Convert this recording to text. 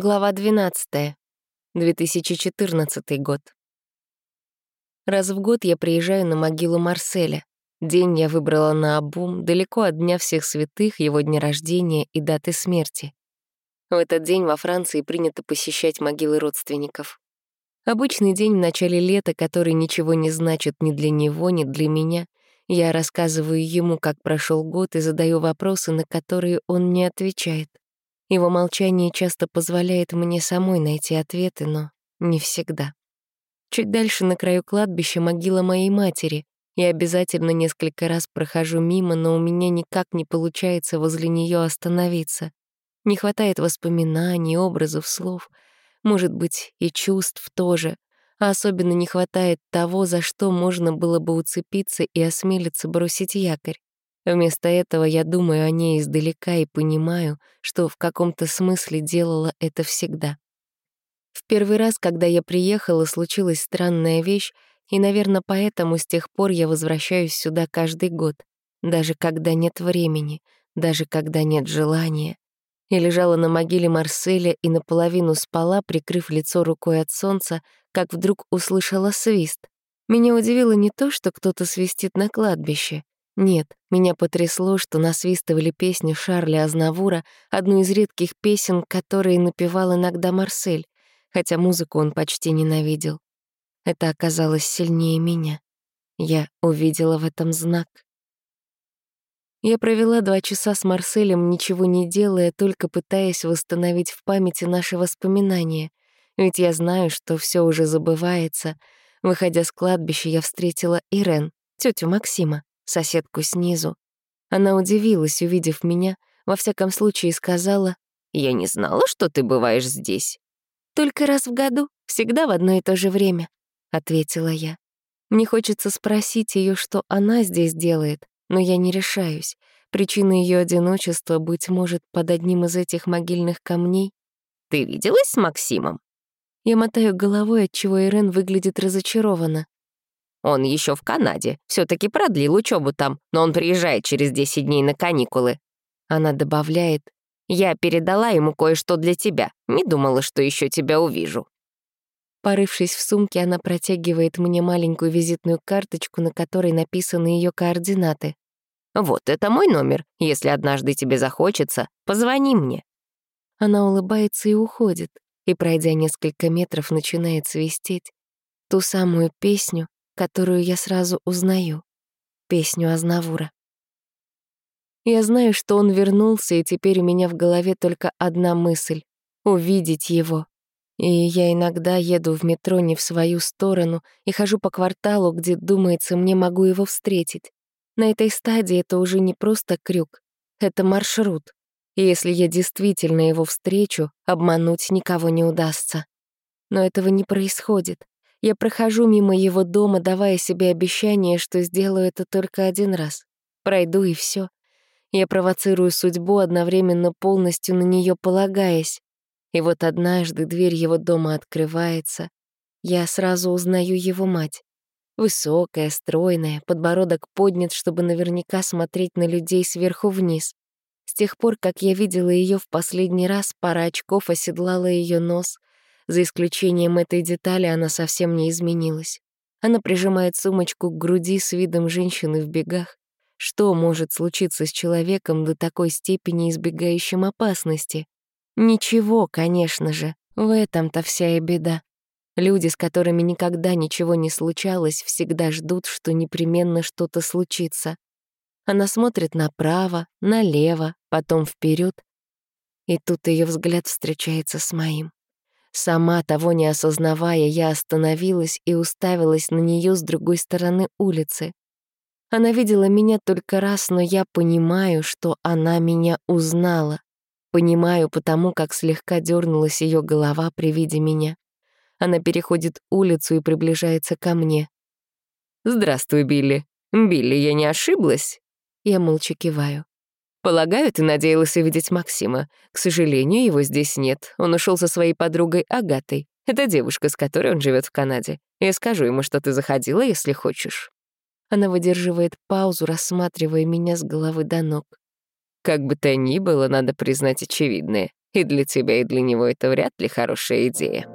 Глава 12. 2014 год. Раз в год я приезжаю на могилу Марселя. День я выбрала на обум, далеко от Дня всех святых, его дня рождения и даты смерти. В этот день во Франции принято посещать могилы родственников. Обычный день в начале лета, который ничего не значит ни для него, ни для меня. Я рассказываю ему, как прошел год, и задаю вопросы, на которые он не отвечает. Его молчание часто позволяет мне самой найти ответы, но не всегда. Чуть дальше на краю кладбища могила моей матери. Я обязательно несколько раз прохожу мимо, но у меня никак не получается возле нее остановиться. Не хватает воспоминаний, образов, слов, может быть, и чувств тоже, а особенно не хватает того, за что можно было бы уцепиться и осмелиться бросить якорь. Вместо этого я думаю о ней издалека и понимаю, что в каком-то смысле делала это всегда. В первый раз, когда я приехала, случилась странная вещь, и, наверное, поэтому с тех пор я возвращаюсь сюда каждый год, даже когда нет времени, даже когда нет желания. Я лежала на могиле Марселя и наполовину спала, прикрыв лицо рукой от солнца, как вдруг услышала свист. Меня удивило не то, что кто-то свистит на кладбище. Нет, меня потрясло, что насвистывали песню Шарля Азнавура, одну из редких песен, которые напевал иногда Марсель, хотя музыку он почти ненавидел. Это оказалось сильнее меня. Я увидела в этом знак. Я провела два часа с Марселем, ничего не делая, только пытаясь восстановить в памяти наши воспоминания. Ведь я знаю, что все уже забывается. Выходя с кладбища, я встретила Ирен, тетю Максима соседку снизу. Она удивилась, увидев меня, во всяком случае сказала, «Я не знала, что ты бываешь здесь». «Только раз в году, всегда в одно и то же время», — ответила я. Мне хочется спросить ее, что она здесь делает, но я не решаюсь. Причина ее одиночества, быть может, под одним из этих могильных камней. «Ты виделась с Максимом?» Я мотаю головой, отчего Ирен выглядит разочарованно. Он еще в Канаде, все таки продлил учебу там, но он приезжает через 10 дней на каникулы. Она добавляет, «Я передала ему кое-что для тебя, не думала, что еще тебя увижу». Порывшись в сумке, она протягивает мне маленькую визитную карточку, на которой написаны ее координаты. «Вот это мой номер. Если однажды тебе захочется, позвони мне». Она улыбается и уходит, и, пройдя несколько метров, начинает свистеть ту самую песню, которую я сразу узнаю — песню Азнавура. Я знаю, что он вернулся, и теперь у меня в голове только одна мысль — увидеть его. И я иногда еду в метро не в свою сторону и хожу по кварталу, где, думается, мне могу его встретить. На этой стадии это уже не просто крюк, это маршрут. И если я действительно его встречу, обмануть никого не удастся. Но этого не происходит. Я прохожу мимо его дома, давая себе обещание, что сделаю это только один раз. Пройду и все. Я провоцирую судьбу, одновременно полностью на нее полагаясь. И вот однажды дверь его дома открывается. Я сразу узнаю его мать. Высокая, стройная, подбородок поднят, чтобы наверняка смотреть на людей сверху вниз. С тех пор, как я видела ее в последний раз, пара очков оседлала ее нос, за исключением этой детали она совсем не изменилась. Она прижимает сумочку к груди с видом женщины в бегах. Что может случиться с человеком до такой степени избегающим опасности? Ничего, конечно же. В этом-то вся и беда. Люди, с которыми никогда ничего не случалось, всегда ждут, что непременно что-то случится. Она смотрит направо, налево, потом вперед, и тут ее взгляд встречается с моим. Сама того не осознавая, я остановилась и уставилась на нее с другой стороны улицы. Она видела меня только раз, но я понимаю, что она меня узнала. Понимаю потому, как слегка дернулась ее голова при виде меня. Она переходит улицу и приближается ко мне. «Здравствуй, Билли. Билли, я не ошиблась?» Я молча киваю. Полагаю, ты надеялась увидеть Максима. К сожалению, его здесь нет. Он ушел со своей подругой Агатой. Это девушка, с которой он живет в Канаде. Я скажу ему, что ты заходила, если хочешь». Она выдерживает паузу, рассматривая меня с головы до ног. Как бы то ни было, надо признать очевидное. И для тебя, и для него это вряд ли хорошая идея.